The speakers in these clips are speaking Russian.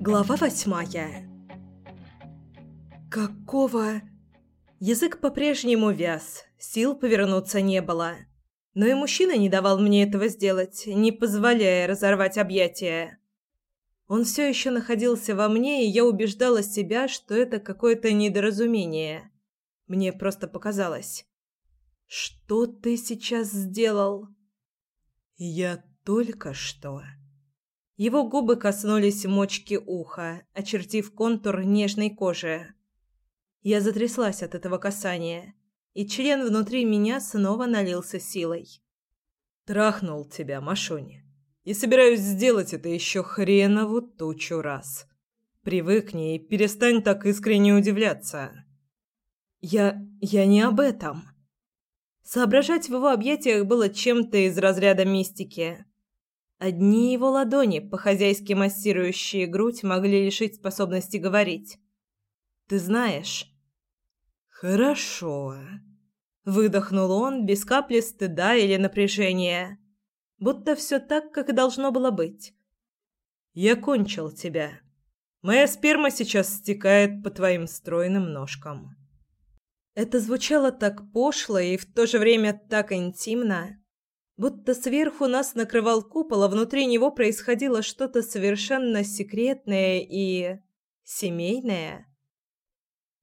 Глава восьмая. Какого... Язык по-прежнему вяз, сил повернуться не было. Но и мужчина не давал мне этого сделать, не позволяя разорвать объятия. Он все еще находился во мне, и я убеждала себя, что это какое-то недоразумение. Мне просто показалось. «Что ты сейчас сделал?» «Я только что...» Его губы коснулись мочки уха, очертив контур нежной кожи. Я затряслась от этого касания, и член внутри меня снова налился силой. «Трахнул тебя, Машуни, и собираюсь сделать это еще хренову тучу раз. Привыкни и перестань так искренне удивляться». «Я... я не об этом». Соображать в его объятиях было чем-то из разряда мистики. Одни его ладони, по-хозяйски массирующие грудь, могли лишить способности говорить. «Ты знаешь...» «Хорошо...» Выдохнул он без капли стыда или напряжения. Будто все так, как и должно было быть. «Я кончил тебя. Моя сперма сейчас стекает по твоим стройным ножкам». Это звучало так пошло и в то же время так интимно. Будто сверху нас накрывал купол, а внутри него происходило что-то совершенно секретное и... семейное.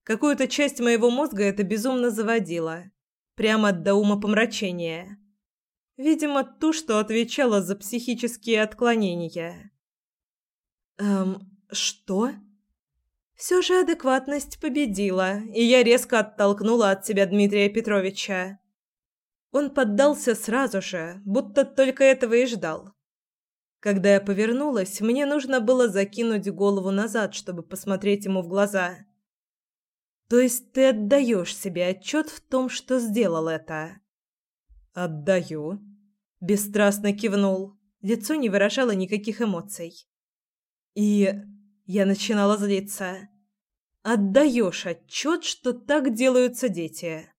Какую-то часть моего мозга это безумно заводило. Прямо до умопомрачения. Видимо, ту, что отвечала за психические отклонения. Эм, что? Все же адекватность победила, и я резко оттолкнула от себя Дмитрия Петровича. Он поддался сразу же, будто только этого и ждал. Когда я повернулась, мне нужно было закинуть голову назад, чтобы посмотреть ему в глаза. То есть ты отдаешь себе отчет в том, что сделал это? Отдаю. Бесстрастно кивнул. Лицо не выражало никаких эмоций. И я начинала злиться. Отдаешь отчет, что так делаются дети.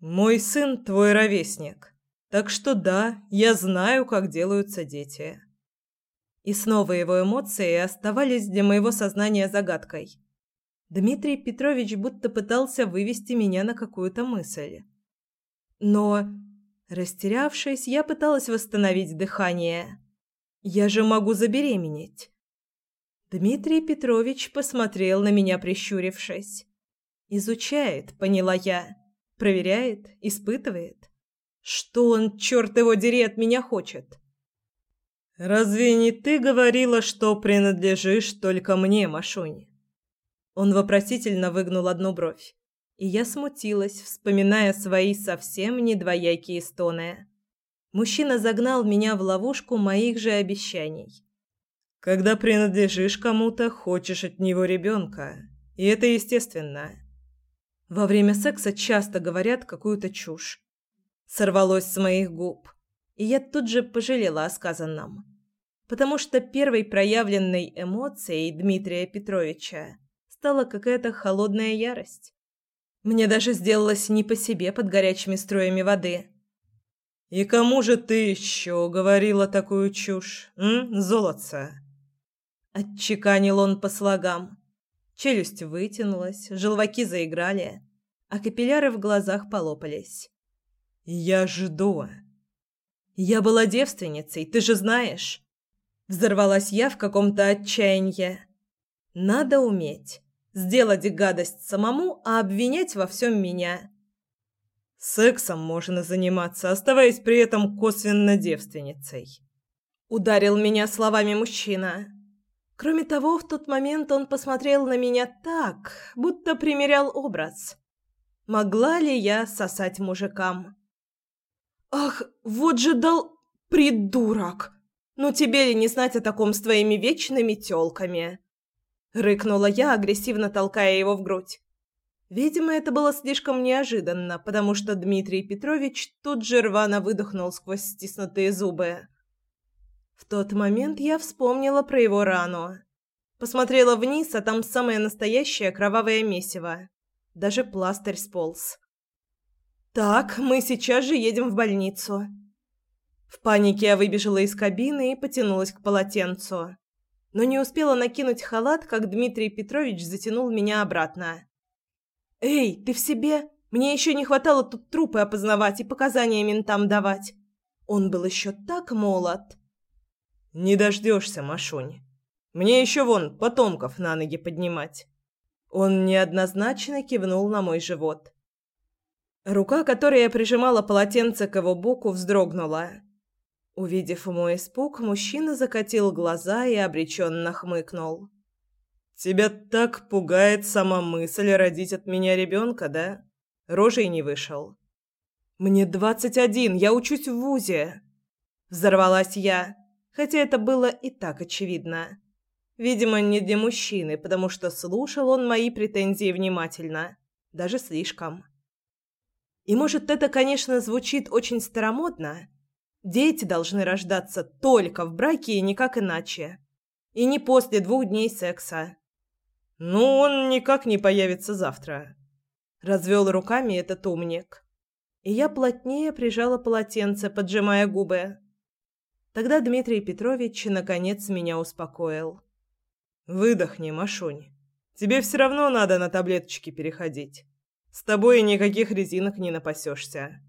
Мой сын твой ровесник. Так что да, я знаю, как делаются дети. И снова его эмоции оставались для моего сознания загадкой. Дмитрий Петрович будто пытался вывести меня на какую-то мысль. Но, растерявшись, я пыталась восстановить дыхание. Я же могу забеременеть. Дмитрий Петрович посмотрел на меня, прищурившись. Изучает, поняла я. Проверяет, испытывает. Что он, черт его дери, от меня хочет? «Разве не ты говорила, что принадлежишь только мне, Машунь?» Он вопросительно выгнул одну бровь. И я смутилась, вспоминая свои совсем не двоякие стоны. Мужчина загнал меня в ловушку моих же обещаний. «Когда принадлежишь кому-то, хочешь от него ребенка. И это естественно. Во время секса часто говорят какую-то чушь. Сорвалось с моих губ, и я тут же пожалела о сказанном. Потому что первой проявленной эмоцией Дмитрия Петровича стала какая-то холодная ярость. Мне даже сделалось не по себе под горячими струями воды. «И кому же ты еще говорила такую чушь, м, золотца?» Отчеканил он по слогам. Челюсть вытянулась, желваки заиграли, а капилляры в глазах полопались. «Я жду». «Я была девственницей, ты же знаешь». Взорвалась я в каком-то отчаянии. «Надо уметь. Сделать гадость самому, а обвинять во всем меня». «Сексом можно заниматься, оставаясь при этом косвенно девственницей». Ударил меня словами мужчина. Кроме того, в тот момент он посмотрел на меня так, будто примерял образ. Могла ли я сосать мужикам? «Ах, вот же дал... придурок! Ну тебе ли не знать о таком с твоими вечными тёлками?» Рыкнула я, агрессивно толкая его в грудь. Видимо, это было слишком неожиданно, потому что Дмитрий Петрович тут же рвано выдохнул сквозь стиснутые зубы. В тот момент я вспомнила про его рану. Посмотрела вниз, а там самое настоящее кровавое месиво. Даже пластырь сполз. «Так, мы сейчас же едем в больницу». В панике я выбежала из кабины и потянулась к полотенцу. Но не успела накинуть халат, как Дмитрий Петрович затянул меня обратно. «Эй, ты в себе? Мне еще не хватало тут трупы опознавать и показания ментам давать. Он был еще так молод». «Не дождешься, Машунь. Мне еще вон потомков на ноги поднимать». Он неоднозначно кивнул на мой живот. Рука, которой я прижимала полотенце к его боку, вздрогнула. Увидев мой испуг, мужчина закатил глаза и обреченно хмыкнул. «Тебя так пугает сама мысль родить от меня ребенка, да? Рожей не вышел». «Мне двадцать один, я учусь в ВУЗе!» Взорвалась я, хотя это было и так очевидно. Видимо, не для мужчины, потому что слушал он мои претензии внимательно. Даже слишком. И может, это, конечно, звучит очень старомодно, Дети должны рождаться только в браке и никак иначе. И не после двух дней секса. «Ну, он никак не появится завтра», — развел руками этот умник. И я плотнее прижала полотенце, поджимая губы. Тогда Дмитрий Петрович наконец меня успокоил. «Выдохни, Машунь. Тебе все равно надо на таблеточки переходить. С тобой никаких резинок не напасешься.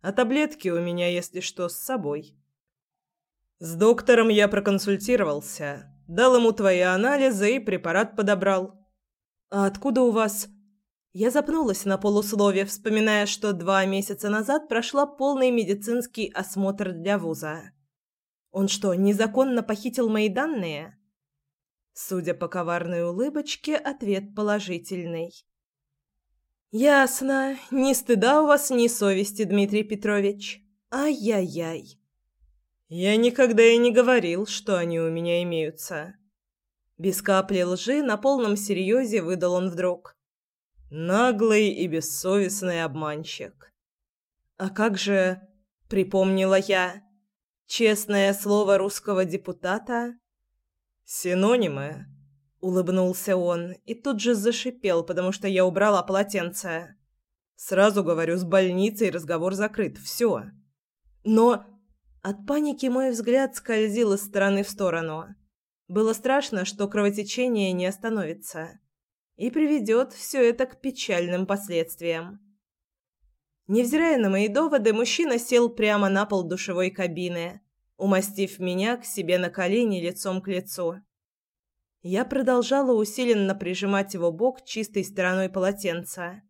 А таблетки у меня, если что, с собой. С доктором я проконсультировался, дал ему твои анализы и препарат подобрал. А откуда у вас? Я запнулась на полуслове, вспоминая, что два месяца назад прошла полный медицинский осмотр для вуза. Он что, незаконно похитил мои данные? Судя по коварной улыбочке, ответ положительный. «Ясно. Ни стыда у вас, ни совести, Дмитрий Петрович. Ай-яй-яй». «Я никогда и не говорил, что они у меня имеются». Без капли лжи на полном серьезе выдал он вдруг. «Наглый и бессовестный обманщик». «А как же...» — припомнила я. «Честное слово русского депутата...» «Синонимы», Улыбнулся он и тут же зашипел, потому что я убрала полотенце. Сразу говорю, с больницей разговор закрыт. Все. Но от паники мой взгляд скользил из стороны в сторону. Было страшно, что кровотечение не остановится и приведет все это к печальным последствиям. Невзирая на мои доводы, мужчина сел прямо на пол душевой кабины, умастив меня к себе на колени лицом к лицу. Я продолжала усиленно прижимать его бок чистой стороной полотенца.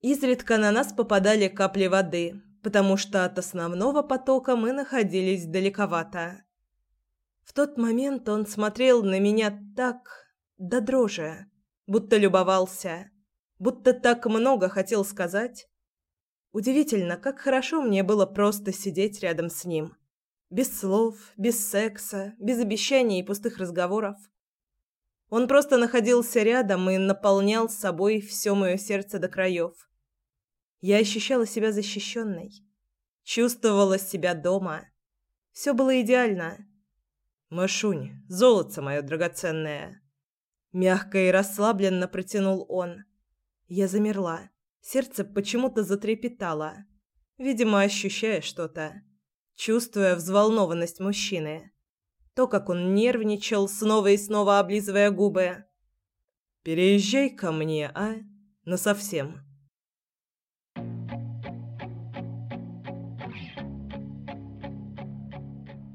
Изредка на нас попадали капли воды, потому что от основного потока мы находились далековато. В тот момент он смотрел на меня так, до дрожи, будто любовался, будто так много хотел сказать. Удивительно, как хорошо мне было просто сидеть рядом с ним. Без слов, без секса, без обещаний и пустых разговоров. Он просто находился рядом и наполнял собой все мое сердце до краев. Я ощущала себя защищенной. Чувствовала себя дома. Все было идеально. «Машунь, золотце мое драгоценное!» Мягко и расслабленно протянул он. Я замерла. Сердце почему-то затрепетало. Видимо, ощущая что-то чувствуя взволнованность мужчины. То, как он нервничал, снова и снова облизывая губы. «Переезжай ко мне, а? Насовсем».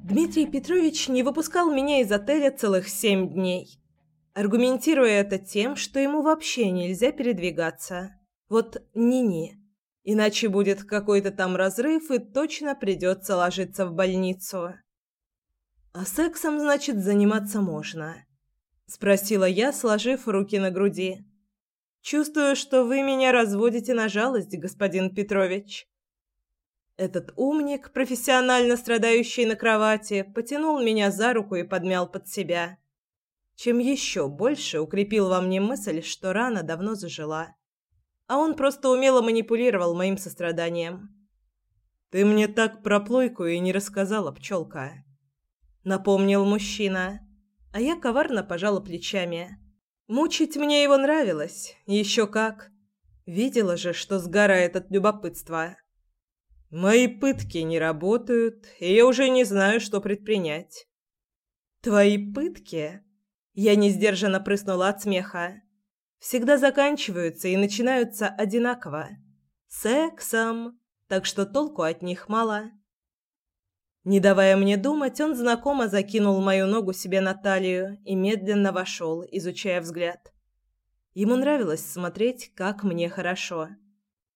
Дмитрий Петрович не выпускал меня из отеля целых семь дней, аргументируя это тем, что ему вообще нельзя передвигаться. Вот ни-ни. Иначе будет какой-то там разрыв и точно придется ложиться в больницу. А сексом, значит, заниматься можно, спросила я, сложив руки на груди. Чувствую, что вы меня разводите на жалость, господин Петрович. Этот умник, профессионально страдающий на кровати, потянул меня за руку и подмял под себя, чем еще больше укрепил во мне мысль, что рана давно зажила а он просто умело манипулировал моим состраданием. «Ты мне так про плойку и не рассказала, пчелка», — напомнил мужчина, а я коварно пожала плечами. Мучить мне его нравилось, еще как. Видела же, что сгорает от любопытства. Мои пытки не работают, и я уже не знаю, что предпринять. Твои пытки? Я не сдержанно прыснула от смеха. Всегда заканчиваются и начинаются одинаково. Сексом. Так что толку от них мало. Не давая мне думать, он знакомо закинул мою ногу себе на талию и медленно вошел, изучая взгляд. Ему нравилось смотреть, как мне хорошо.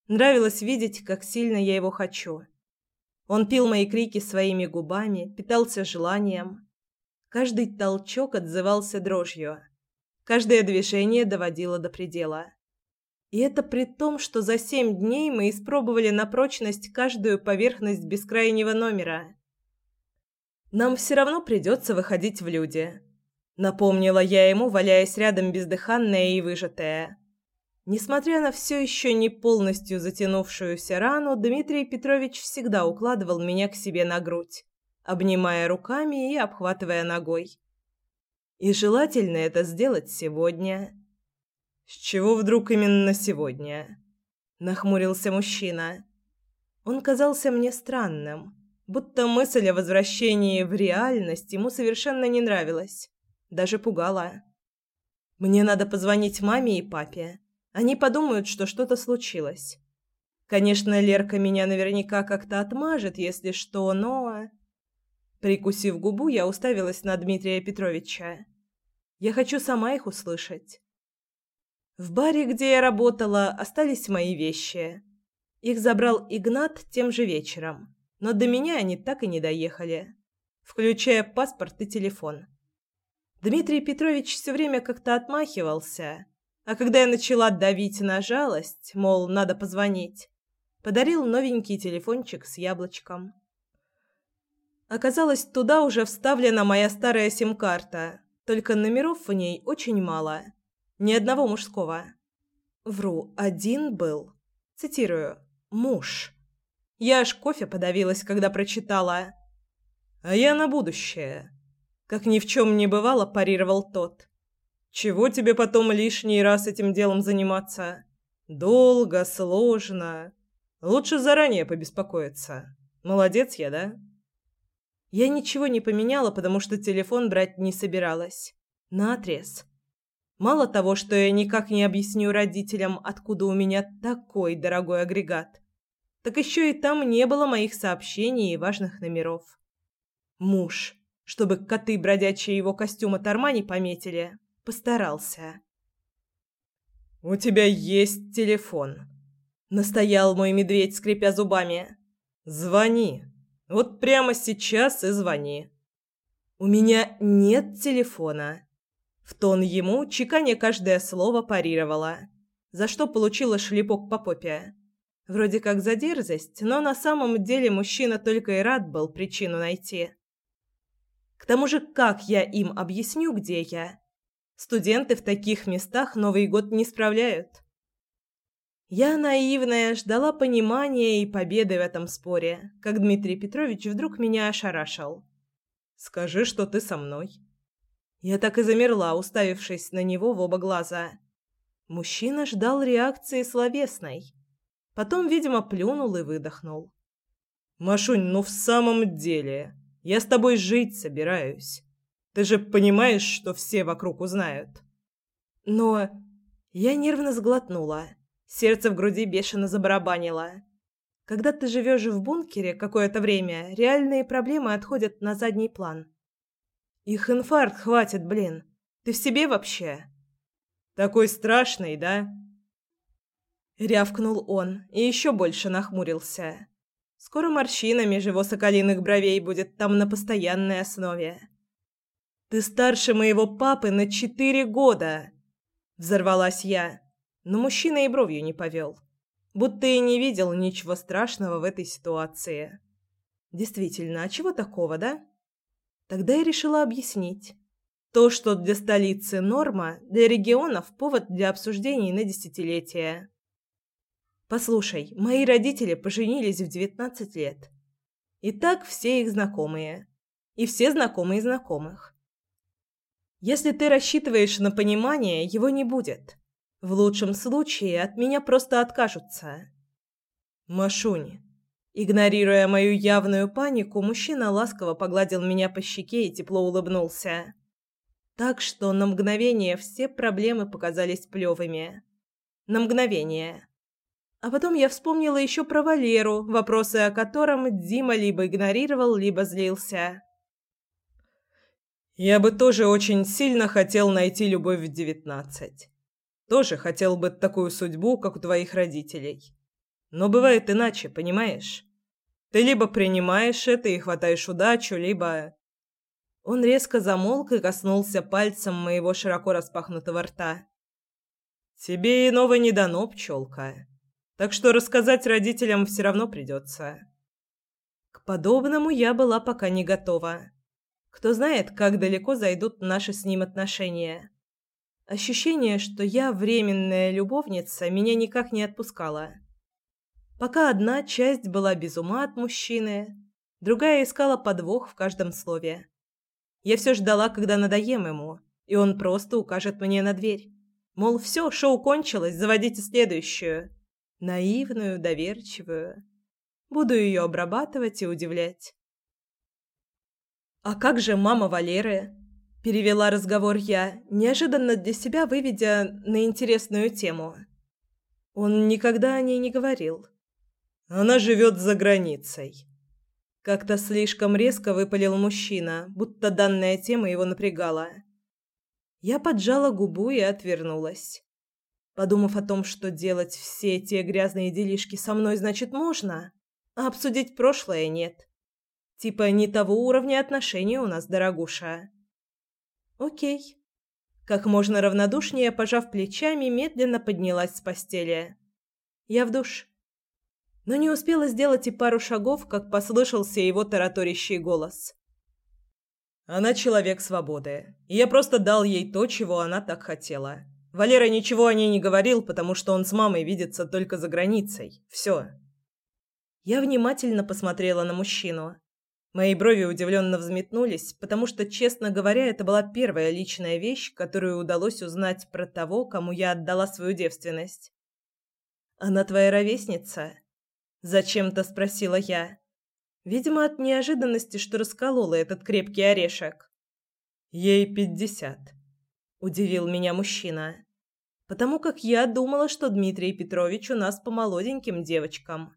Нравилось видеть, как сильно я его хочу. Он пил мои крики своими губами, питался желанием. Каждый толчок отзывался дрожью. Каждое движение доводило до предела. И это при том, что за семь дней мы испробовали на прочность каждую поверхность бескрайнего номера. «Нам все равно придется выходить в люди», — напомнила я ему, валяясь рядом бездыханная и выжатая. Несмотря на все еще не полностью затянувшуюся рану, Дмитрий Петрович всегда укладывал меня к себе на грудь, обнимая руками и обхватывая ногой. И желательно это сделать сегодня. «С чего вдруг именно сегодня?» – нахмурился мужчина. Он казался мне странным, будто мысль о возвращении в реальность ему совершенно не нравилась, даже пугала. «Мне надо позвонить маме и папе», они подумают, что что-то случилось. Конечно, Лерка меня наверняка как-то отмажет, если что, но... Прикусив губу, я уставилась на Дмитрия Петровича. Я хочу сама их услышать. В баре, где я работала, остались мои вещи. Их забрал Игнат тем же вечером, но до меня они так и не доехали, включая паспорт и телефон. Дмитрий Петрович все время как-то отмахивался, а когда я начала давить на жалость, мол, надо позвонить, подарил новенький телефончик с яблочком. Оказалось, туда уже вставлена моя старая сим-карта, только номеров в ней очень мало. Ни одного мужского. Вру, один был. Цитирую. «Муж». Я аж кофе подавилась, когда прочитала. «А я на будущее». Как ни в чем не бывало, парировал тот. Чего тебе потом лишний раз этим делом заниматься? Долго, сложно. Лучше заранее побеспокоиться. Молодец я, да? Я ничего не поменяла, потому что телефон брать не собиралась. Наотрез. Мало того, что я никак не объясню родителям, откуда у меня такой дорогой агрегат, так еще и там не было моих сообщений и важных номеров. Муж, чтобы коты бродячие его костюм от Армани пометили. Постарался. «У тебя есть телефон», — настоял мой медведь, скрипя зубами. «Звони. Вот прямо сейчас и звони». «У меня нет телефона». В тон ему чеканя каждое слово парировала, за что получила шлепок по попе. Вроде как за дерзость, но на самом деле мужчина только и рад был причину найти. К тому же, как я им объясню, где я? Студенты в таких местах Новый год не справляют. Я, наивная, ждала понимания и победы в этом споре, как Дмитрий Петрович вдруг меня ошарашил. «Скажи, что ты со мной». Я так и замерла, уставившись на него в оба глаза. Мужчина ждал реакции словесной. Потом, видимо, плюнул и выдохнул. «Машунь, ну в самом деле, я с тобой жить собираюсь. Ты же понимаешь, что все вокруг узнают. Но я нервно сглотнула. Сердце в груди бешено забарабанило. Когда ты живешь в бункере какое-то время, реальные проблемы отходят на задний план. Их инфаркт хватит, блин. Ты в себе вообще? Такой страшный, да? Рявкнул он и еще больше нахмурился. Скоро морщина меж его соколиных бровей будет там на постоянной основе. Ты старше моего папы на четыре года!» Взорвалась я, но мужчина и бровью не повел. Будто и не видел ничего страшного в этой ситуации. Действительно, а чего такого, да? Тогда я решила объяснить. То, что для столицы норма, для регионов повод для обсуждений на десятилетия. Послушай, мои родители поженились в 19 лет. И так все их знакомые. И все знакомые знакомых. Если ты рассчитываешь на понимание, его не будет. В лучшем случае от меня просто откажутся. Машунь, Игнорируя мою явную панику, мужчина ласково погладил меня по щеке и тепло улыбнулся. Так что на мгновение все проблемы показались плевыми. На мгновение. А потом я вспомнила еще про Валеру, вопросы о котором Дима либо игнорировал, либо злился. Я бы тоже очень сильно хотел найти любовь в девятнадцать. Тоже хотел бы такую судьбу, как у твоих родителей. Но бывает иначе, понимаешь? Ты либо принимаешь это и хватаешь удачу, либо Он резко замолк и коснулся пальцем моего широко распахнутого рта. Тебе иного не дано, пчелка. Так что рассказать родителям все равно придется. К подобному я была пока не готова. Кто знает, как далеко зайдут наши с ним отношения. Ощущение, что я временная любовница, меня никак не отпускало. Пока одна часть была без ума от мужчины, другая искала подвох в каждом слове. Я все ждала, когда надоем ему, и он просто укажет мне на дверь. Мол, все, шоу кончилось, заводите следующую. Наивную, доверчивую. Буду ее обрабатывать и удивлять. «А как же мама Валеры?» – перевела разговор я, неожиданно для себя выведя на интересную тему. Он никогда о ней не говорил. Она живет за границей. Как-то слишком резко выпалил мужчина, будто данная тема его напрягала. Я поджала губу и отвернулась. Подумав о том, что делать все те грязные делишки со мной значит можно, а обсудить прошлое нет. Типа не того уровня отношений у нас, дорогуша. Окей. Как можно равнодушнее, пожав плечами, медленно поднялась с постели. Я в душ но не успела сделать и пару шагов, как послышался его тараторящий голос. Она человек свободы, и я просто дал ей то, чего она так хотела. Валера ничего о ней не говорил, потому что он с мамой видится только за границей. Все. Я внимательно посмотрела на мужчину. Мои брови удивленно взметнулись, потому что, честно говоря, это была первая личная вещь, которую удалось узнать про того, кому я отдала свою девственность. «Она твоя ровесница?» Зачем-то спросила я. Видимо, от неожиданности, что расколола этот крепкий орешек. Ей пятьдесят. Удивил меня мужчина. Потому как я думала, что Дмитрий Петрович у нас по молоденьким девочкам.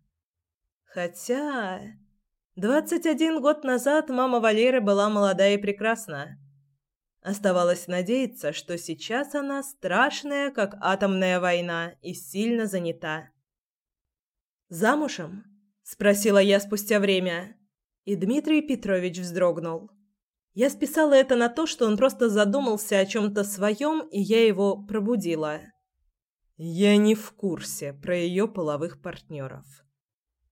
Хотя... Двадцать один год назад мама Валеры была молода и прекрасна. Оставалось надеяться, что сейчас она страшная, как атомная война, и сильно занята. «Замужем?» – спросила я спустя время. И Дмитрий Петрович вздрогнул. Я списала это на то, что он просто задумался о чем-то своем, и я его пробудила. «Я не в курсе про ее половых партнеров».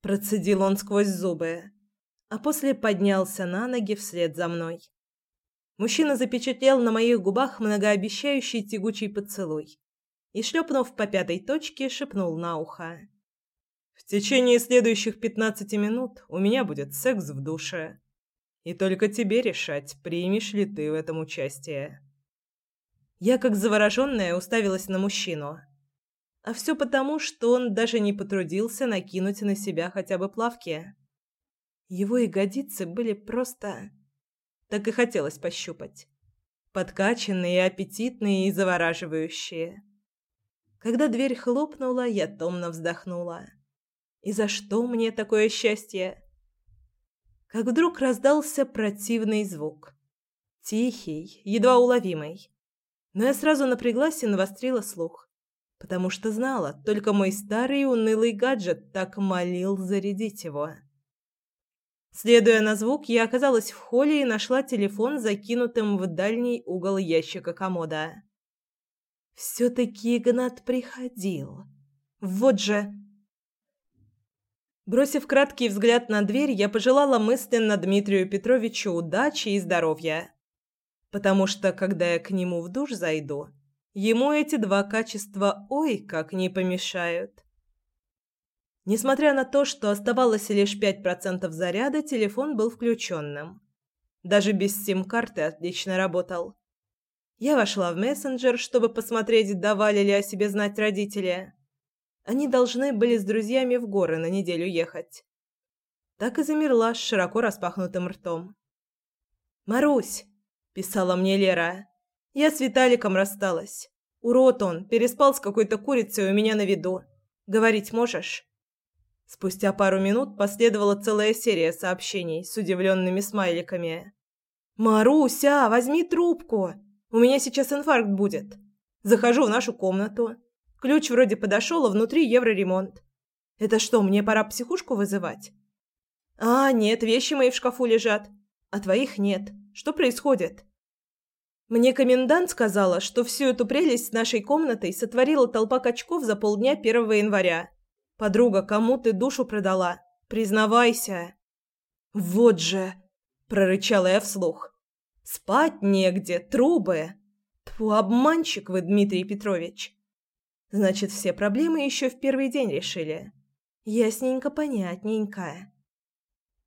Процедил он сквозь зубы, а после поднялся на ноги вслед за мной. Мужчина запечатлел на моих губах многообещающий тягучий поцелуй и, шлепнув по пятой точке, шепнул на ухо. В течение следующих пятнадцати минут у меня будет секс в душе. И только тебе решать, примешь ли ты в этом участие. Я, как завороженная, уставилась на мужчину. А все потому, что он даже не потрудился накинуть на себя хотя бы плавки. Его ягодицы были просто... Так и хотелось пощупать. Подкачанные, аппетитные и завораживающие. Когда дверь хлопнула, я томно вздохнула. И за что мне такое счастье? Как вдруг раздался противный звук. Тихий, едва уловимый. Но я сразу напряглась и навострила слух, потому что знала, только мой старый унылый гаджет так молил зарядить его. Следуя на звук, я оказалась в холле и нашла телефон, закинутым в дальний угол ящика комода. Все-таки Игнат приходил. Вот же... Бросив краткий взгляд на дверь, я пожелала мысленно Дмитрию Петровичу удачи и здоровья. Потому что, когда я к нему в душ зайду, ему эти два качества ой как не помешают. Несмотря на то, что оставалось лишь 5% заряда, телефон был включенным. Даже без сим-карты отлично работал. Я вошла в мессенджер, чтобы посмотреть, давали ли о себе знать родители. Они должны были с друзьями в горы на неделю ехать. так и замерла с широко распахнутым ртом. «Марусь!» – писала мне Лера. «Я с Виталиком рассталась. Урод он, переспал с какой-то курицей у меня на виду. Говорить можешь?» Спустя пару минут последовала целая серия сообщений с удивленными смайликами. «Маруся, возьми трубку! У меня сейчас инфаркт будет. Захожу в нашу комнату. Ключ вроде подошел, а внутри евроремонт. Это что, мне пора психушку вызывать?» «А, нет, вещи мои в шкафу лежат, а твоих нет. Что происходит?» Мне комендант сказала, что всю эту прелесть с нашей комнатой сотворила толпа качков за полдня 1 января. Подруга, кому ты душу продала? Признавайся. Вот же, прорычала я вслух. Спать негде, трубы. Тьфу, обманщик вы, Дмитрий Петрович. Значит, все проблемы еще в первый день решили. Ясненько, понятненько.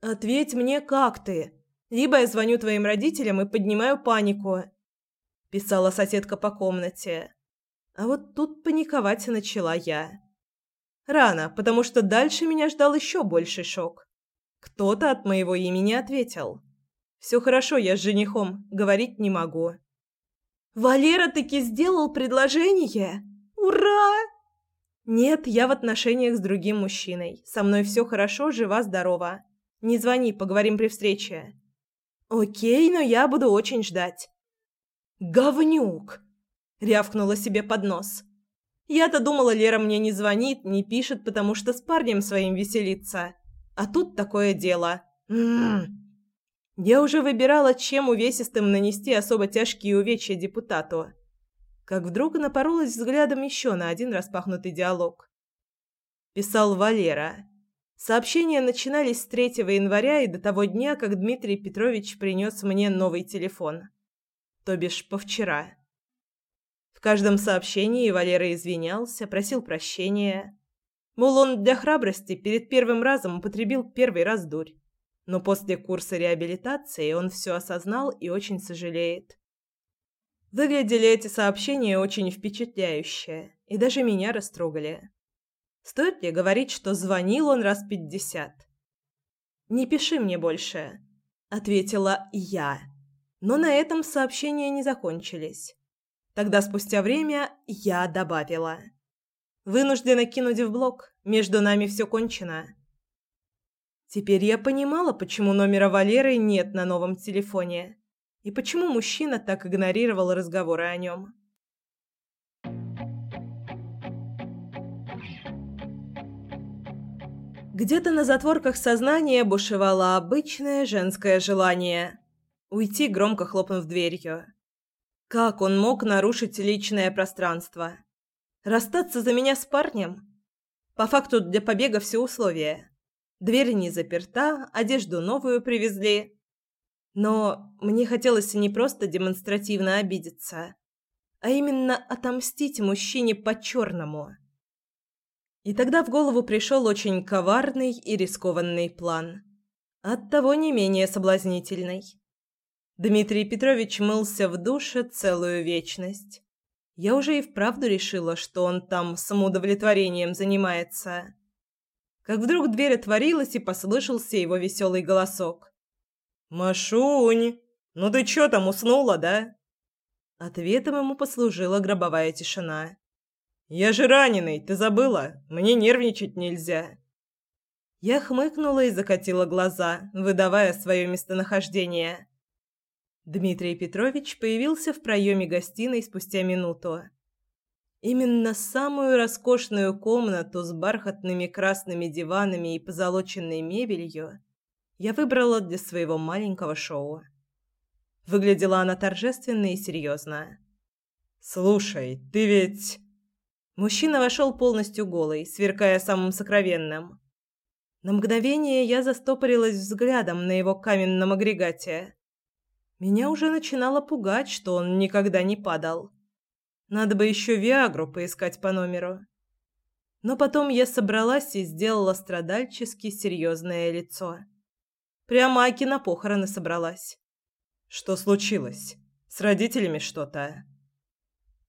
Ответь мне, как ты? Либо я звоню твоим родителям и поднимаю панику. Писала соседка по комнате. А вот тут паниковать начала я. Рано, потому что дальше меня ждал еще больший шок. Кто-то от моего имени ответил. «Все хорошо, я с женихом, говорить не могу». «Валера таки сделал предложение? Ура!» «Нет, я в отношениях с другим мужчиной. Со мной все хорошо, жива-здорова. Не звони, поговорим при встрече». «Окей, но я буду очень ждать». «Говнюк!» — рявкнула себе под нос. Я-то думала, Лера мне не звонит, не пишет, потому что с парнем своим веселится. А тут такое дело. Я уже выбирала, чем увесистым нанести особо тяжкие увечья депутату. Как вдруг напоролась взглядом еще на один распахнутый диалог. Писал Валера. Сообщения начинались с 3 января и до того дня, как Дмитрий Петрович принес мне новый телефон. То бишь, повчера. Каждом сообщении Валера извинялся, просил прощения. Мол, он для храбрости перед первым разом употребил первый раз дурь. Но после курса реабилитации он все осознал и очень сожалеет. Выглядели эти сообщения очень впечатляюще, и даже меня растрогали. Стоит ли говорить, что звонил он раз пятьдесят? «Не пиши мне больше», — ответила я. Но на этом сообщения не закончились. Тогда спустя время я добавила. Вынуждена кинуть в блок. Между нами все кончено. Теперь я понимала, почему номера Валеры нет на новом телефоне. И почему мужчина так игнорировал разговоры о нем. Где-то на затворках сознания бушевало обычное женское желание – уйти, громко хлопнув дверью. Как он мог нарушить личное пространство? Расстаться за меня с парнем? По факту для побега все условия. Дверь не заперта, одежду новую привезли. Но мне хотелось не просто демонстративно обидеться, а именно отомстить мужчине по-черному. И тогда в голову пришел очень коварный и рискованный план. Оттого не менее соблазнительный. Дмитрий Петрович мылся в душе целую вечность. Я уже и вправду решила, что он там самоудовлетворением занимается. Как вдруг дверь отворилась и послышался его веселый голосок. «Машунь, ну ты чё там, уснула, да?» Ответом ему послужила гробовая тишина. «Я же раненый, ты забыла? Мне нервничать нельзя». Я хмыкнула и закатила глаза, выдавая свое местонахождение. Дмитрий Петрович появился в проеме гостиной спустя минуту. Именно самую роскошную комнату с бархатными красными диванами и позолоченной мебелью я выбрала для своего маленького шоу. Выглядела она торжественно и серьезно. «Слушай, ты ведь...» Мужчина вошел полностью голый, сверкая самым сокровенным. На мгновение я застопорилась взглядом на его каменном агрегате. Меня уже начинало пугать, что он никогда не падал. Надо бы еще Виагру поискать по номеру. Но потом я собралась и сделала страдальчески серьезное лицо. Прямо Аки на похороны собралась. Что случилось? С родителями что-то?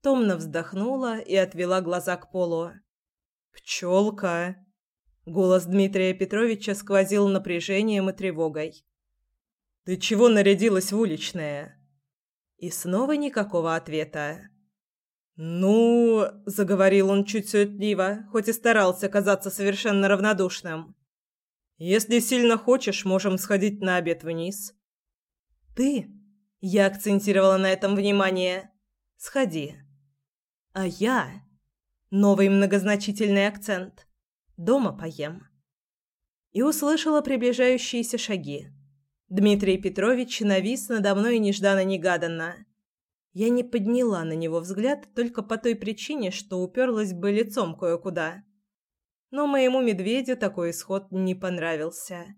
Томно вздохнула и отвела глаза к полу. «Пчелка!» Голос Дмитрия Петровича сквозил напряжением и тревогой. «Ты чего нарядилась в уличное?» И снова никакого ответа. «Ну...» — заговорил он чуть суетливо, хоть и старался казаться совершенно равнодушным. «Если сильно хочешь, можем сходить на обед вниз». «Ты?» — я акцентировала на этом внимание. «Сходи». «А я?» — новый многозначительный акцент. Дома поем». И услышала приближающиеся шаги. Дмитрий Петрович навис надо мной нежданно-негаданно. Я не подняла на него взгляд только по той причине, что уперлась бы лицом кое-куда. Но моему медведю такой исход не понравился.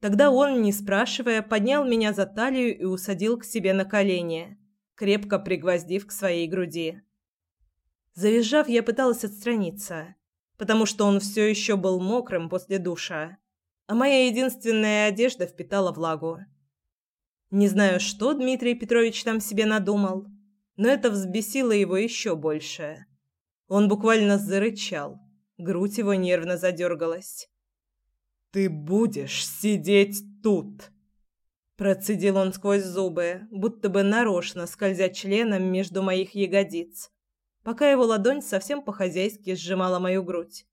Тогда он, не спрашивая, поднял меня за талию и усадил к себе на колени, крепко пригвоздив к своей груди. Завизжав, я пыталась отстраниться, потому что он все еще был мокрым после душа, а моя единственная одежда впитала влагу. Не знаю, что Дмитрий Петрович там себе надумал, но это взбесило его еще больше. Он буквально зарычал, грудь его нервно задергалась. «Ты будешь сидеть тут!» Процедил он сквозь зубы, будто бы нарочно скользя членом между моих ягодиц пока его ладонь совсем по-хозяйски сжимала мою грудь.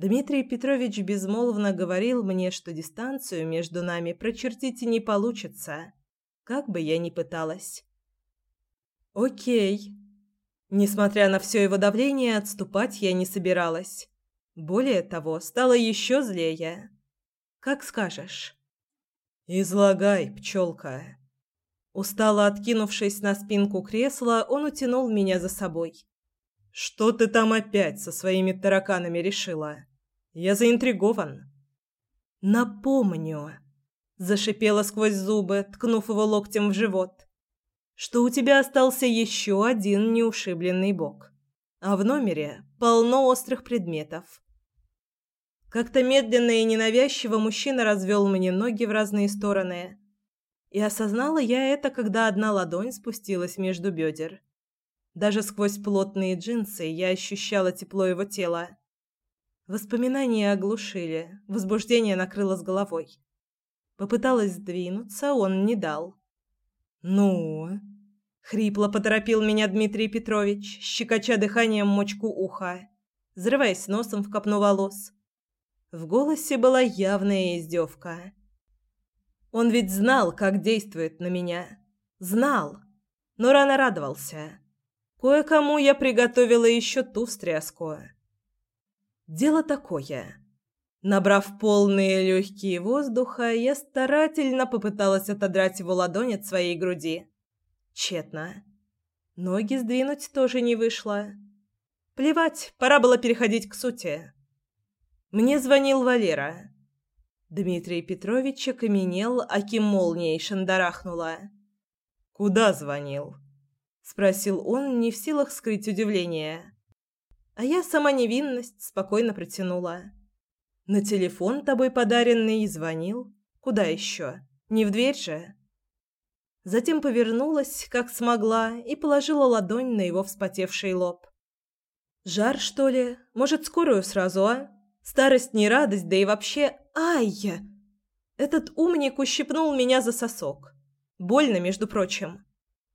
Дмитрий Петрович безмолвно говорил мне, что дистанцию между нами прочертить не получится, как бы я ни пыталась. О'кей. Несмотря на все его давление, отступать я не собиралась. Более того, стало еще злее. Как скажешь. Излагай, пчелка. Устало откинувшись на спинку кресла, он утянул меня за собой. «Что ты там опять со своими тараканами решила? Я заинтригован». «Напомню», — зашипела сквозь зубы, ткнув его локтем в живот, «что у тебя остался еще один неушибленный бок, а в номере полно острых предметов». Как-то медленно и ненавязчиво мужчина развел мне ноги в разные стороны, и осознала я это, когда одна ладонь спустилась между бедер. Даже сквозь плотные джинсы я ощущала тепло его тела. Воспоминания оглушили, возбуждение накрыло с головой. Попыталась сдвинуться, он не дал. «Ну?» — хрипло поторопил меня Дмитрий Петрович, щекоча дыханием мочку уха, взрываясь носом в копну волос. В голосе была явная издевка. Он ведь знал, как действует на меня. Знал. Но рано радовался. Кое-кому я приготовила еще ту встряску. Дело такое. Набрав полные легкие воздуха, я старательно попыталась отодрать его ладонь от своей груди. Тщетно. Ноги сдвинуть тоже не вышло. Плевать, пора было переходить к сути. Мне звонил Валера. Дмитрий Петрович окаменел, аки молнией шандарахнула. «Куда звонил?» — спросил он, не в силах скрыть удивление. А я сама невинность спокойно протянула. «На телефон тобой подаренный звонил? Куда еще? Не в дверь же?» Затем повернулась, как смогла, и положила ладонь на его вспотевший лоб. «Жар, что ли? Может, скорую сразу, а?» Старость не радость, да и вообще... Ай! Этот умник ущипнул меня за сосок. Больно, между прочим.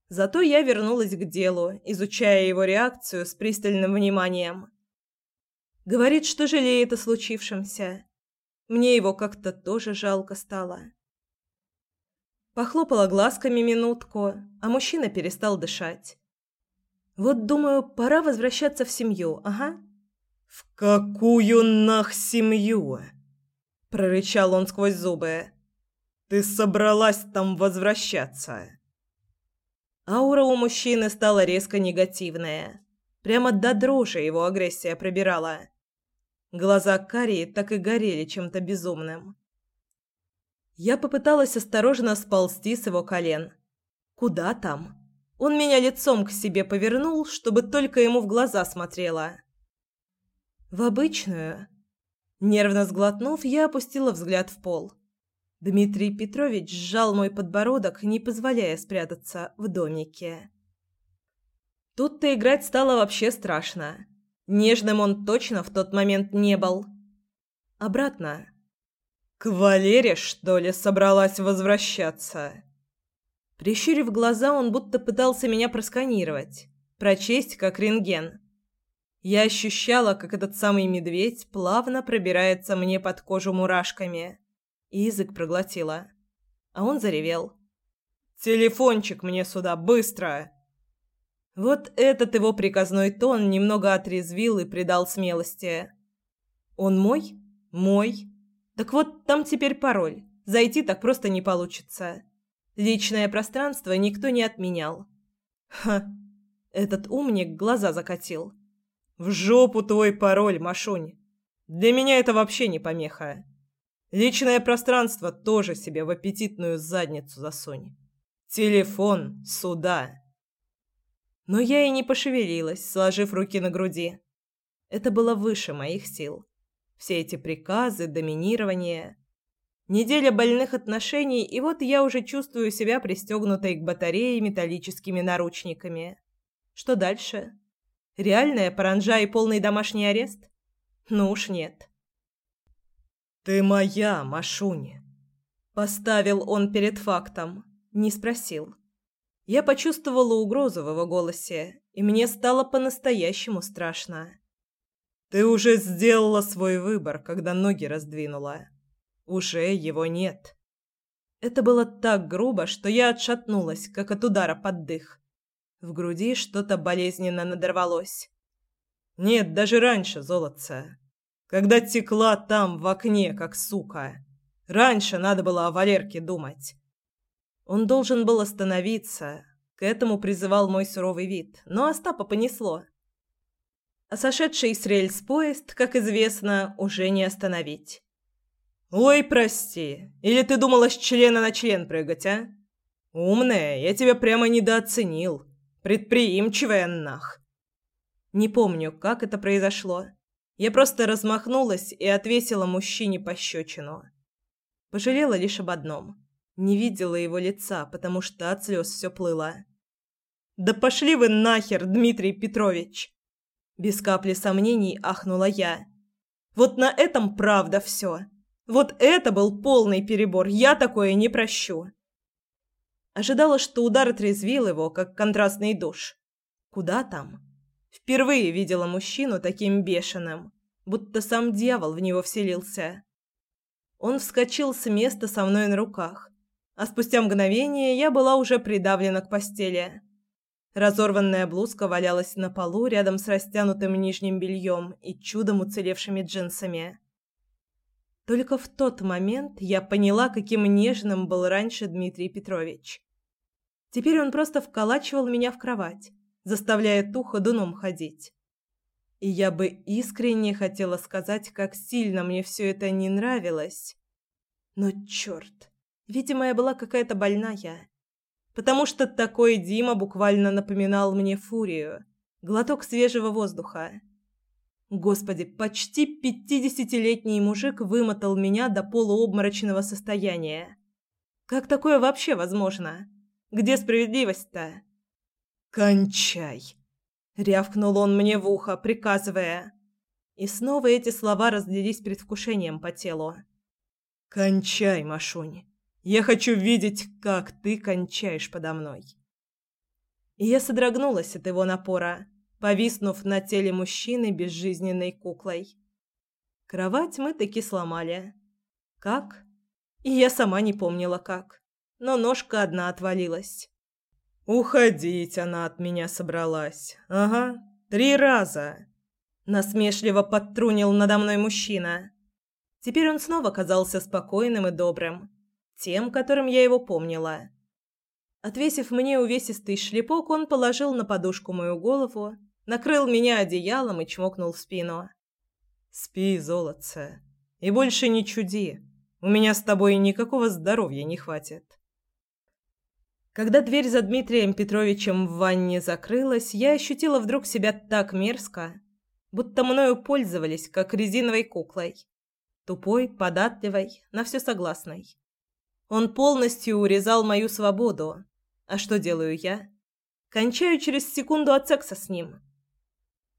Зато я вернулась к делу, изучая его реакцию с пристальным вниманием. Говорит, что жалеет о случившемся. Мне его как-то тоже жалко стало. Похлопала глазками минутку, а мужчина перестал дышать. Вот, думаю, пора возвращаться в семью, ага. «В какую нах семью?» – прорычал он сквозь зубы. «Ты собралась там возвращаться?» Аура у мужчины стала резко негативная. Прямо до дрожи его агрессия пробирала. Глаза Карии так и горели чем-то безумным. Я попыталась осторожно сползти с его колен. Куда там? Он меня лицом к себе повернул, чтобы только ему в глаза смотрела. В обычную. Нервно сглотнув, я опустила взгляд в пол. Дмитрий Петрович сжал мой подбородок, не позволяя спрятаться в домике. Тут-то играть стало вообще страшно. Нежным он точно в тот момент не был. Обратно. «К Валере, что ли, собралась возвращаться?» Прищурив глаза, он будто пытался меня просканировать, прочесть как рентген. Я ощущала, как этот самый медведь плавно пробирается мне под кожу мурашками. И язык проглотила. А он заревел. «Телефончик мне сюда, быстро!» Вот этот его приказной тон немного отрезвил и придал смелости. «Он мой? Мой? Так вот, там теперь пароль. Зайти так просто не получится. Личное пространство никто не отменял». Ха! Этот умник глаза закатил. «В жопу твой пароль, Машунь! Для меня это вообще не помеха. Личное пространство тоже себе в аппетитную задницу засунь. Телефон сюда!» Но я и не пошевелилась, сложив руки на груди. Это было выше моих сил. Все эти приказы, доминирование. Неделя больных отношений, и вот я уже чувствую себя пристегнутой к батарее металлическими наручниками. Что дальше? Реальная паранжа и полный домашний арест? Ну уж нет. «Ты моя, Машуня!» Поставил он перед фактом, не спросил. Я почувствовала угрозу в его голосе, и мне стало по-настоящему страшно. «Ты уже сделала свой выбор, когда ноги раздвинула. Уже его нет». Это было так грубо, что я отшатнулась, как от удара под дых. В груди что-то болезненно надорвалось. «Нет, даже раньше, золотце. Когда текла там, в окне, как сука. Раньше надо было о Валерке думать. Он должен был остановиться. К этому призывал мой суровый вид, но Остапа понесло. А сошедший с рельс поезд, как известно, уже не остановить. «Ой, прости, или ты думала с члена на член прыгать, а? Умная, я тебя прямо недооценил. Предприимчивая нах». Не помню, как это произошло. Я просто размахнулась и отвесила мужчине пощечину. Пожалела лишь об одном. Не видела его лица, потому что от слез все плыло. «Да пошли вы нахер, Дмитрий Петрович!» Без капли сомнений ахнула я. «Вот на этом правда все. Вот это был полный перебор, я такое не прощу!» Ожидала, что удар отрезвил его, как контрастный душ. Куда там? Впервые видела мужчину таким бешеным, будто сам дьявол в него вселился. Он вскочил с места со мной на руках, а спустя мгновение я была уже придавлена к постели. Разорванная блузка валялась на полу рядом с растянутым нижним бельем и чудом уцелевшими джинсами. Только в тот момент я поняла, каким нежным был раньше Дмитрий Петрович. Теперь он просто вколачивал меня в кровать, заставляя тухо дуном ходить. И я бы искренне хотела сказать, как сильно мне все это не нравилось. Но черт! Видимо, я была какая-то больная. Потому что такой Дима буквально напоминал мне фурию. Глоток свежего воздуха. Господи, почти пятидесятилетний мужик вымотал меня до полуобморочного состояния. Как такое вообще возможно? Где справедливость-то? «Кончай!» — рявкнул он мне в ухо, приказывая. И снова эти слова разлились предвкушением по телу. «Кончай, Машунь!» Я хочу видеть, как ты кончаешь подо мной. И я содрогнулась от его напора, повиснув на теле мужчины безжизненной куклой. Кровать мы таки сломали. Как? И я сама не помнила как. Но ножка одна отвалилась. Уходить она от меня собралась. Ага, три раза. Насмешливо подтрунил надо мной мужчина. Теперь он снова казался спокойным и добрым тем, которым я его помнила. Отвесив мне увесистый шлепок, он положил на подушку мою голову, накрыл меня одеялом и чмокнул в спину. «Спи, золотце, и больше не чуди. У меня с тобой никакого здоровья не хватит». Когда дверь за Дмитрием Петровичем в ванне закрылась, я ощутила вдруг себя так мерзко, будто мною пользовались, как резиновой куклой. Тупой, податливой, на все согласной. Он полностью урезал мою свободу. А что делаю я? Кончаю через секунду от секса с ним.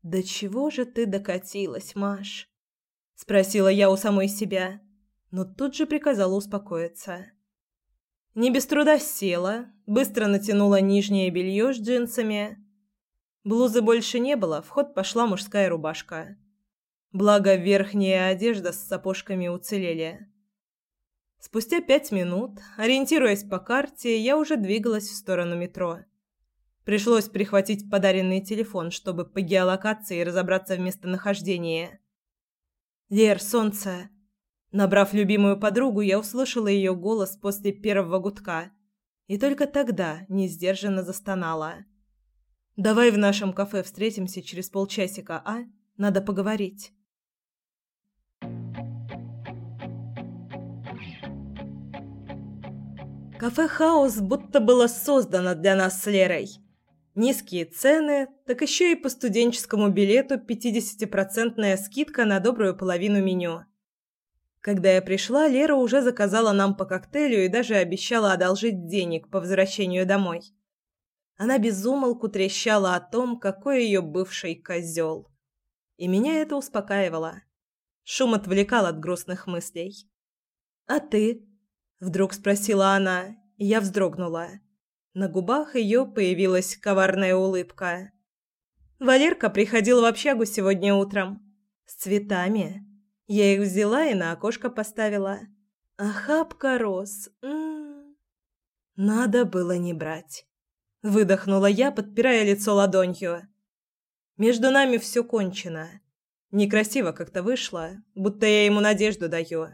Да чего же ты докатилась, Маш? спросила я у самой себя, но тут же приказала успокоиться. Не без труда села, быстро натянула нижнее белье с джинсами. Блузы больше не было, в ход пошла мужская рубашка. Благо, верхняя одежда с сапожками уцелели. Спустя пять минут, ориентируясь по карте, я уже двигалась в сторону метро. Пришлось прихватить подаренный телефон, чтобы по геолокации разобраться в местонахождении. «Лер, солнце!» Набрав любимую подругу, я услышала ее голос после первого гудка. И только тогда несдержанно застонала. «Давай в нашем кафе встретимся через полчасика, а? Надо поговорить». Кафе «Хаус» будто было создано для нас с Лерой. Низкие цены, так еще и по студенческому билету 50% скидка на добрую половину меню. Когда я пришла, Лера уже заказала нам по коктейлю и даже обещала одолжить денег по возвращению домой. Она безумолку трещала о том, какой ее бывший козел. И меня это успокаивало. Шум отвлекал от грустных мыслей. «А ты?» Вдруг спросила она, и я вздрогнула. На губах ее появилась коварная улыбка. Валерка приходил в общагу сегодня утром. С цветами. Я их взяла и на окошко поставила. А хапка роз. М -м -м. Надо было не брать. Выдохнула я, подпирая лицо ладонью. Между нами все кончено. Некрасиво как-то вышло, будто я ему надежду даю.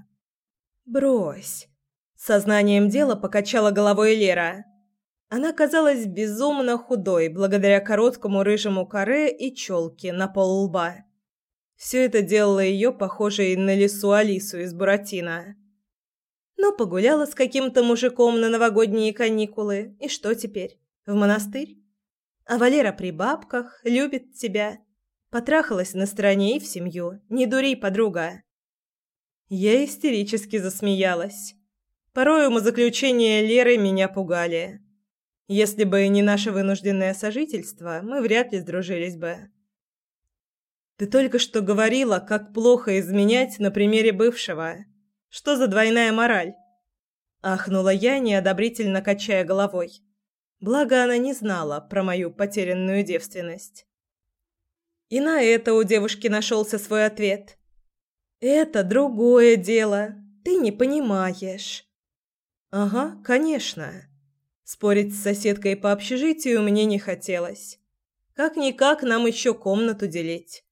Брось. Сознанием дела покачала головой Лера. Она казалась безумно худой благодаря короткому рыжему каре и челке на пол лба. Все это делало ее похожей на лису Алису из Буратино. Но погуляла с каким-то мужиком на новогодние каникулы, и что теперь? В монастырь? А Валера при бабках, любит тебя. Потрахалась на стороне и в семью. Не дури, подруга. Я истерически засмеялась. Порой умозаключения Леры меня пугали. Если бы не наше вынужденное сожительство, мы вряд ли сдружились бы. Ты только что говорила, как плохо изменять на примере бывшего. Что за двойная мораль? Ахнула я, неодобрительно качая головой. Благо она не знала про мою потерянную девственность. И на это у девушки нашелся свой ответ. «Это другое дело. Ты не понимаешь. Ага, конечно. Спорить с соседкой по общежитию мне не хотелось. Как-никак нам еще комнату делить.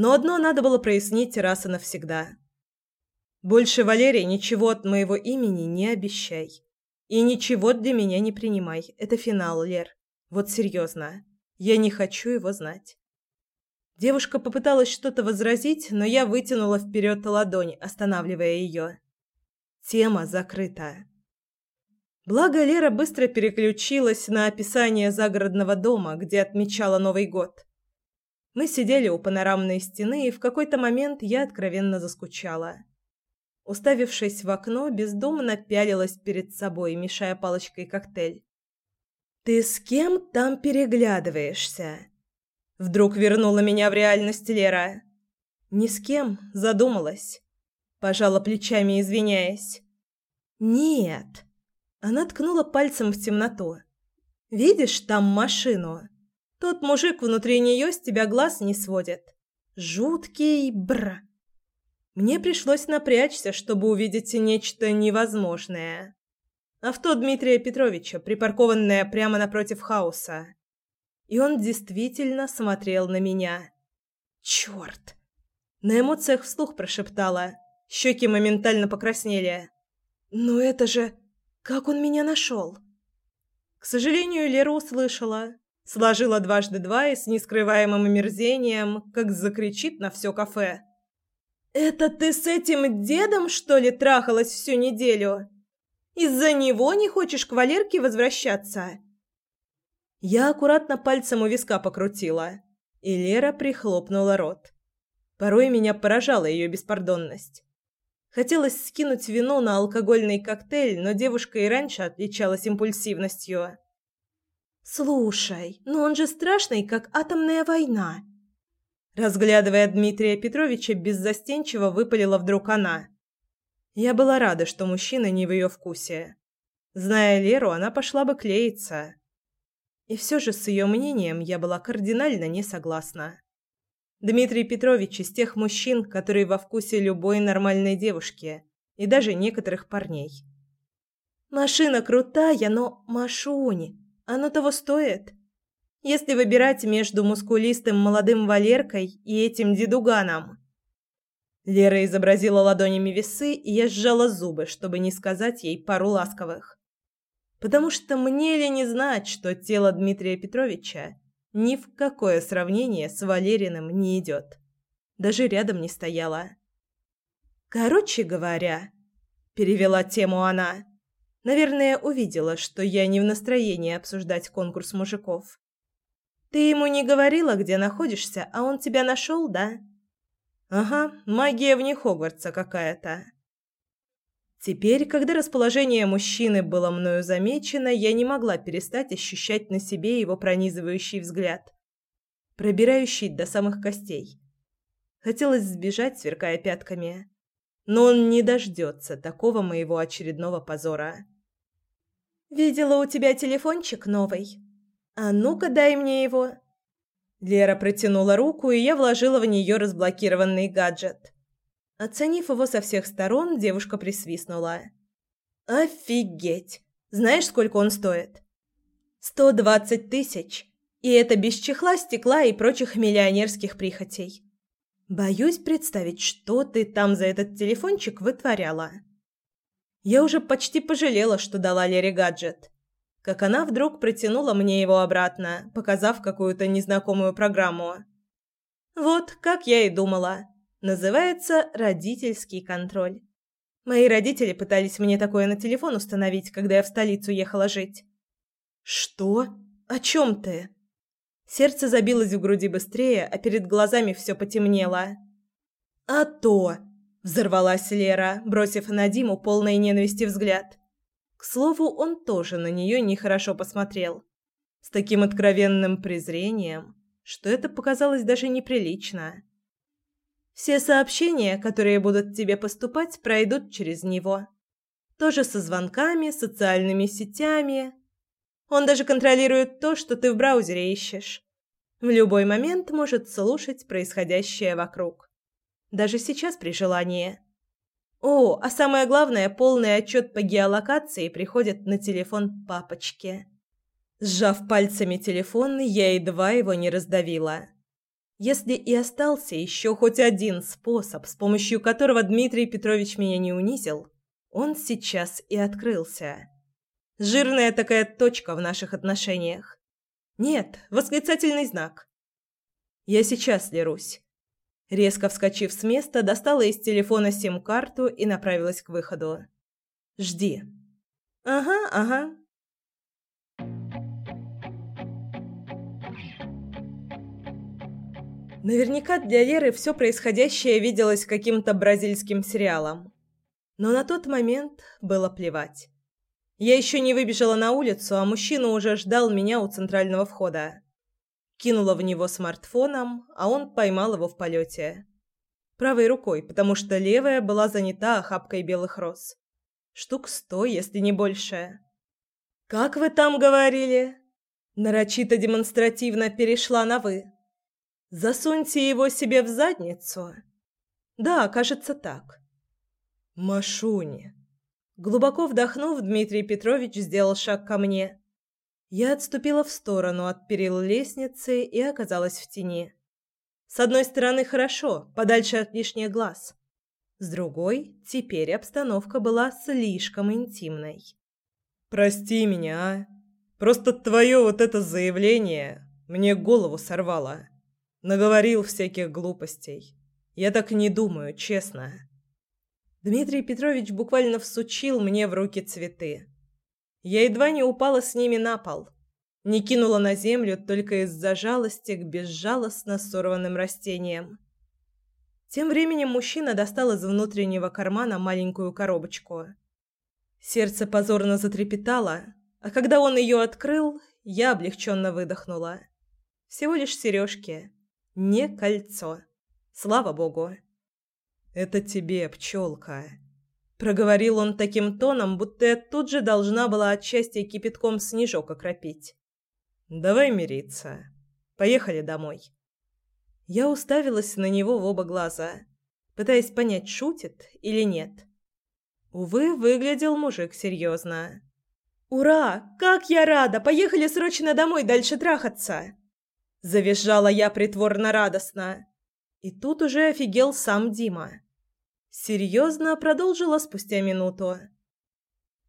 Но одно надо было прояснить раз и навсегда. Больше, Валерий, ничего от моего имени не обещай. И ничего для меня не принимай. Это финал, Лер. Вот серьезно. Я не хочу его знать. Девушка попыталась что-то возразить, но я вытянула вперед ладонь, останавливая ее. Тема закрыта. Благо Лера быстро переключилась на описание загородного дома, где отмечала Новый год. Мы сидели у панорамной стены, и в какой-то момент я откровенно заскучала. Уставившись в окно, бездумно пялилась перед собой, мешая палочкой коктейль. «Ты с кем там переглядываешься?» Вдруг вернула меня в реальность Лера. «Ни с кем», задумалась. Пожала плечами, извиняясь. «Нет». Она ткнула пальцем в темноту. «Видишь там машину? Тот мужик внутри нее с тебя глаз не сводит. Жуткий бр. Мне пришлось напрячься, чтобы увидеть нечто невозможное. Авто Дмитрия Петровича, припаркованное прямо напротив хаоса. И он действительно смотрел на меня. Черт! На эмоциях вслух прошептала. Щеки моментально покраснели. «Ну это же... Как он меня нашел?» К сожалению, Лера услышала. Сложила дважды два и с нескрываемым омерзением, как закричит на все кафе. «Это ты с этим дедом, что ли, трахалась всю неделю? Из-за него не хочешь к Валерке возвращаться?» Я аккуратно пальцем у виска покрутила, и Лера прихлопнула рот. Порой меня поражала ее беспардонность. Хотелось скинуть вину на алкогольный коктейль, но девушка и раньше отличалась Разглядывая Дмитрия Петровича, беззастенчиво выпалила вдруг она. Я была рада, что мужчина не в ее вкусе. Зная Леру, она пошла бы клеиться. И все же с ее мнением я была кардинально не согласна. Дмитрий Петрович из тех мужчин, которые во вкусе любой нормальной девушки и даже некоторых парней. Машина крутая, но Машуни, оно того стоит. Если выбирать между мускулистым молодым Валеркой и этим дедуганом. Лера изобразила ладонями весы, и я сжала зубы, чтобы не сказать ей пару ласковых. Потому что мне ли не знать, что тело Дмитрия Петровича ни в какое сравнение с Валериным не идет. Даже рядом не стояла. Короче говоря, перевела тему она. Наверное, увидела, что я не в настроении обсуждать конкурс мужиков. Ты ему не говорила, где находишься, а он тебя нашел, да? Ага, магия вне Хогвартса какая-то. Теперь, когда расположение мужчины было мною замечено, я не могла перестать ощущать на себе его пронизывающий взгляд, пробирающий до самых костей. Хотелось сбежать, сверкая пятками, но он не дождется такого моего очередного позора. «Видела у тебя телефончик новый?» «А ну-ка, дай мне его!» Лера протянула руку, и я вложила в нее разблокированный гаджет. Оценив его со всех сторон, девушка присвистнула. «Офигеть! Знаешь, сколько он стоит?» «Сто двадцать тысяч! И это без чехла, стекла и прочих миллионерских прихотей. Боюсь представить, что ты там за этот телефончик вытворяла». Я уже почти пожалела, что дала Лере гаджет как она вдруг протянула мне его обратно, показав какую-то незнакомую программу. Вот, как я и думала. Называется «Родительский контроль». Мои родители пытались мне такое на телефон установить, когда я в столицу ехала жить. «Что? О чем ты?» Сердце забилось в груди быстрее, а перед глазами все потемнело. «А то!» – взорвалась Лера, бросив на Диму полной ненависти взгляд. К слову, он тоже на нее нехорошо посмотрел. С таким откровенным презрением, что это показалось даже неприлично. Все сообщения, которые будут тебе поступать, пройдут через него. Тоже со звонками, социальными сетями. Он даже контролирует то, что ты в браузере ищешь. В любой момент может слушать происходящее вокруг. Даже сейчас при желании. О, а самое главное, полный отчет по геолокации приходит на телефон папочки. Сжав пальцами телефон, я едва его не раздавила. Если и остался еще хоть один способ, с помощью которого Дмитрий Петрович меня не унизил, он сейчас и открылся. Жирная такая точка в наших отношениях. Нет, восклицательный знак. Я сейчас, Лерусь. Резко вскочив с места, достала из телефона сим-карту и направилась к выходу. «Жди». «Ага, ага». Наверняка для Леры все происходящее виделось каким-то бразильским сериалом. Но на тот момент было плевать. Я еще не выбежала на улицу, а мужчина уже ждал меня у центрального входа кинула в него смартфоном, а он поймал его в полете. Правой рукой, потому что левая была занята охапкой белых роз. Штук сто, если не больше. «Как вы там говорили?» Нарочито демонстративно перешла на «вы». «Засуньте его себе в задницу?» «Да, кажется так». «Машуни». Глубоко вдохнув, Дмитрий Петрович сделал шаг ко мне я отступила в сторону от перил лестницы и оказалась в тени. С одной стороны, хорошо, подальше от лишних глаз. С другой, теперь обстановка была слишком интимной. «Прости меня, а? Просто твое вот это заявление мне голову сорвало. Наговорил всяких глупостей. Я так не думаю, честно». Дмитрий Петрович буквально всучил мне в руки цветы. Я едва не упала с ними на пол. Не кинула на землю только из-за жалости к безжалостно сорванным растениям. Тем временем мужчина достал из внутреннего кармана маленькую коробочку. Сердце позорно затрепетало, а когда он ее открыл, я облегченно выдохнула. Всего лишь сережки. Не кольцо. Слава богу. Это тебе, пчелка. Проговорил он таким тоном, будто я тут же должна была от счастья кипятком снежок окропить. Давай мириться. Поехали домой. Я уставилась на него в оба глаза, пытаясь понять, шутит или нет. Увы, выглядел мужик серьезно. «Ура! Как я рада! Поехали срочно домой дальше трахаться!» Завизжала я притворно радостно. И тут уже офигел сам Дима. Серьезно продолжила спустя минуту.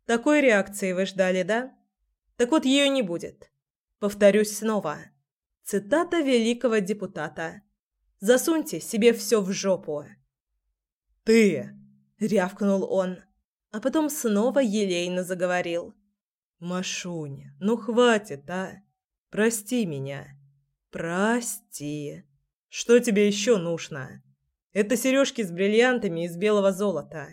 Такой реакции вы ждали, да? Так вот ее не будет. Повторюсь снова. Цитата великого депутата. Засуньте себе все в жопу. Ты, рявкнул он, а потом снова елейно заговорил. Машуня, ну хватит, а? Прости меня. Прости. Что тебе еще нужно? Это сережки с бриллиантами из белого золота.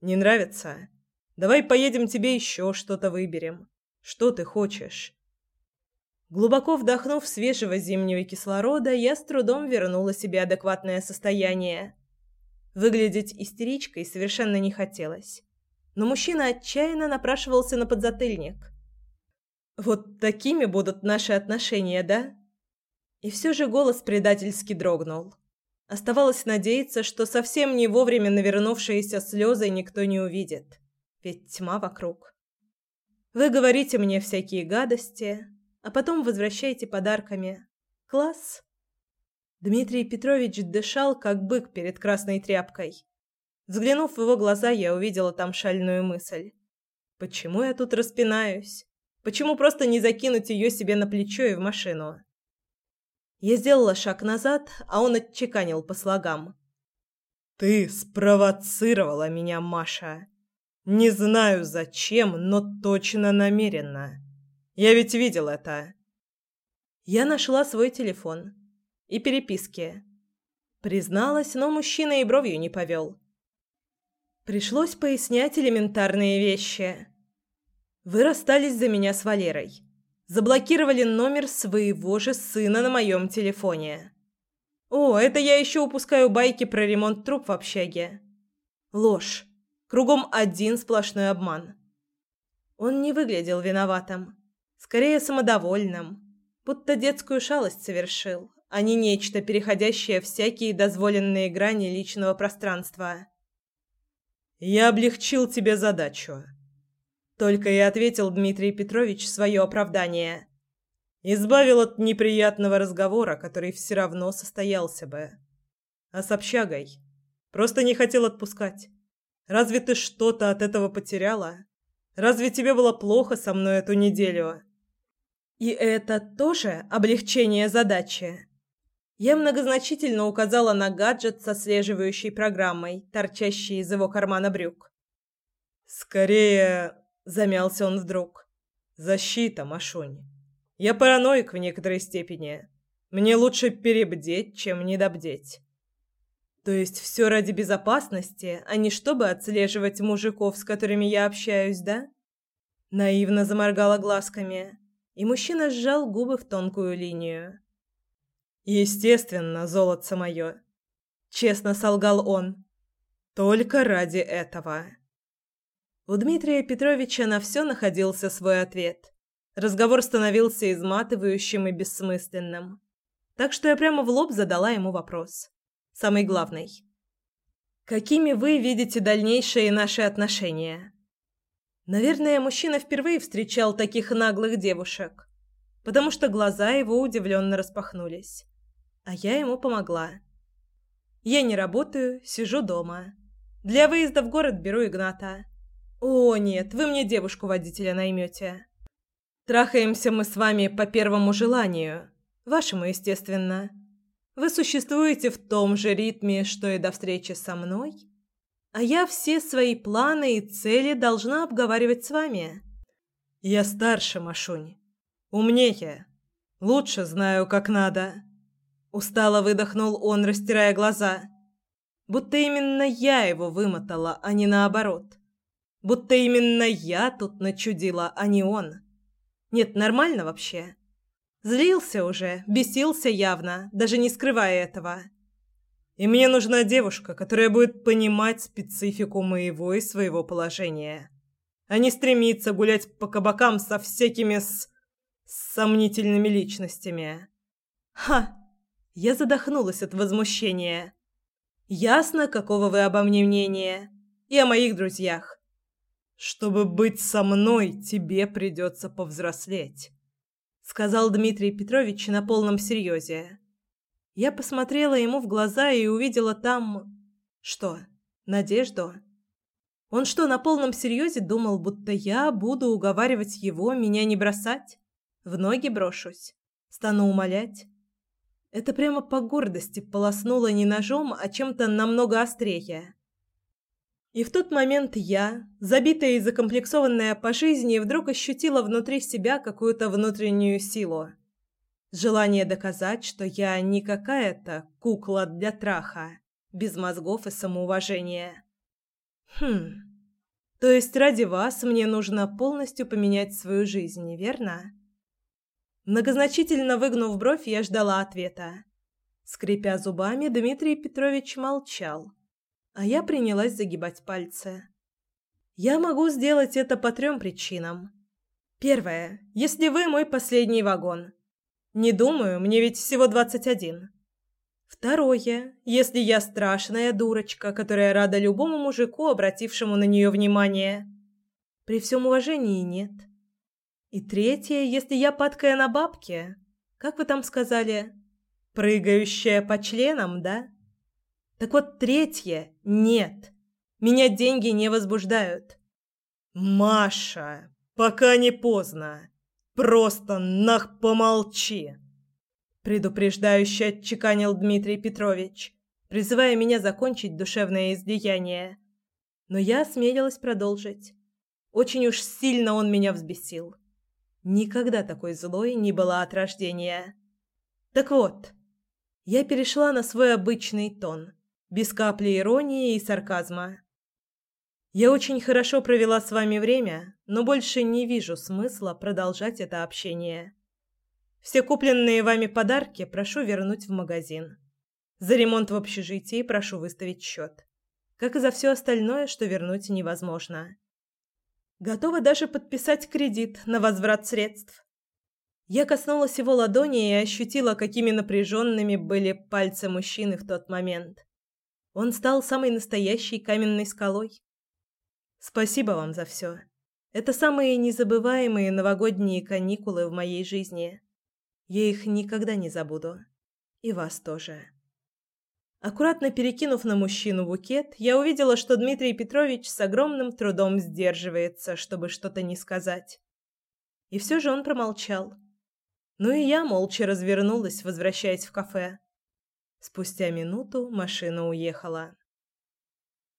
Не нравится? Давай поедем тебе еще что-то выберем. Что ты хочешь? Глубоко вдохнув свежего зимнего кислорода, я с трудом вернула себе адекватное состояние. Выглядеть истеричкой совершенно не хотелось. Но мужчина отчаянно напрашивался на подзатыльник. «Вот такими будут наши отношения, да?» И все же голос предательски дрогнул. Оставалось надеяться, что совсем не вовремя навернувшиеся слезы никто не увидит. Ведь тьма вокруг. Вы говорите мне всякие гадости, а потом возвращаете подарками. Класс. Дмитрий Петрович дышал, как бык перед красной тряпкой. Взглянув в его глаза, я увидела там шальную мысль. Почему я тут распинаюсь? Почему просто не закинуть ее себе на плечо и в машину? Я сделала шаг назад, а он отчеканил по слогам. «Ты спровоцировала меня, Маша. Не знаю зачем, но точно намеренно. Я ведь видел это». Я нашла свой телефон и переписки. Призналась, но мужчина и бровью не повел. Пришлось пояснять элементарные вещи. Вы расстались за меня с Валерой заблокировали номер своего же сына на моем телефоне. О, это я еще упускаю байки про ремонт труб в общаге. Ложь. Кругом один сплошной обман. Он не выглядел виноватым, скорее самодовольным, будто детскую шалость совершил, а не нечто, переходящее всякие дозволенные грани личного пространства. «Я облегчил тебе задачу», только и ответил Дмитрий Петрович свое оправдание. Избавил от неприятного разговора, который все равно состоялся бы. А с общагой. Просто не хотел отпускать. Разве ты что-то от этого потеряла? Разве тебе было плохо со мной эту неделю? И это тоже облегчение задачи. Я многозначительно указала на гаджет со слеживающей программой, торчащий из его кармана брюк. Скорее, Замялся он вдруг. Защита, Машунь. Я параноик в некоторой степени. Мне лучше перебдеть, чем недобдеть. То есть все ради безопасности, а не чтобы отслеживать мужиков, с которыми я общаюсь, да? Наивно заморгала глазками, и мужчина сжал губы в тонкую линию. Естественно, золотце мое. Честно солгал он. Только ради этого. У Дмитрия Петровича на все находился свой ответ. Разговор становился изматывающим и бессмысленным. Так что я прямо в лоб задала ему вопрос. Самый главный. «Какими вы видите дальнейшие наши отношения?» Наверное, мужчина впервые встречал таких наглых девушек, потому что глаза его удивленно распахнулись. А я ему помогла. «Я не работаю, сижу дома. Для выезда в город беру Игната. «О, нет, вы мне девушку-водителя наймете. Трахаемся мы с вами по первому желанию. Вашему, естественно. Вы существуете в том же ритме, что и до встречи со мной, а я все свои планы и цели должна обговаривать с вами». «Я старше, Машунь. Умнее. Лучше знаю, как надо». Устало выдохнул он, растирая глаза. Будто именно я его вымотала, а не наоборот. Будто именно я тут начудила, а не он. Нет, нормально вообще. Злился уже, бесился явно, даже не скрывая этого. И мне нужна девушка, которая будет понимать специфику моего и своего положения, а не стремиться гулять по кабакам со всякими с... с сомнительными личностями. Ха! Я задохнулась от возмущения. Ясно, какого вы обо мне мнения. И о моих друзьях. Чтобы быть со мной, тебе придется повзрослеть, сказал Дмитрий Петрович на полном серьезе. Я посмотрела ему в глаза и увидела там что? Надежду. Он что, на полном серьезе думал, будто я буду уговаривать его меня не бросать? В ноги брошусь, стану умолять. Это прямо по гордости полоснуло не ножом, а чем-то намного острее. И в тот момент я, забитая и закомплексованная по жизни, вдруг ощутила внутри себя какую-то внутреннюю силу. Желание доказать, что я не какая-то кукла для траха, без мозгов и самоуважения. Хм. То есть ради вас мне нужно полностью поменять свою жизнь, верно? Многозначительно выгнув бровь, я ждала ответа. Скрипя зубами, Дмитрий Петрович молчал а я принялась загибать пальцы. Я могу сделать это по трем причинам. Первое. Если вы мой последний вагон. Не думаю, мне ведь всего двадцать один. Второе. Если я страшная дурочка, которая рада любому мужику, обратившему на нее внимание. При всем уважении нет. И третье. Если я падкая на бабки. Как вы там сказали? Прыгающая по членам, да? Так вот, третье – нет. Меня деньги не возбуждают. Маша, пока не поздно. Просто нах помолчи. Предупреждающе отчеканил Дмитрий Петрович, призывая меня закончить душевное излияние. Но я осмелилась продолжить. Очень уж сильно он меня взбесил. Никогда такой злой не была от рождения. Так вот, я перешла на свой обычный тон – без капли иронии и сарказма. Я очень хорошо провела с вами время, но больше не вижу смысла продолжать это общение. Все купленные вами подарки прошу вернуть в магазин. За ремонт в общежитии прошу выставить счет. Как и за все остальное, что вернуть невозможно. Готова даже подписать кредит на возврат средств. Я коснулась его ладони и ощутила, какими напряженными были пальцы мужчины в тот момент. Он стал самой настоящей каменной скалой. Спасибо вам за все. Это самые незабываемые новогодние каникулы в моей жизни. Я их никогда не забуду. И вас тоже. Аккуратно перекинув на мужчину букет, я увидела, что Дмитрий Петрович с огромным трудом сдерживается, чтобы что-то не сказать. И все же он промолчал. Ну и я молча развернулась, возвращаясь в кафе. Спустя минуту машина уехала.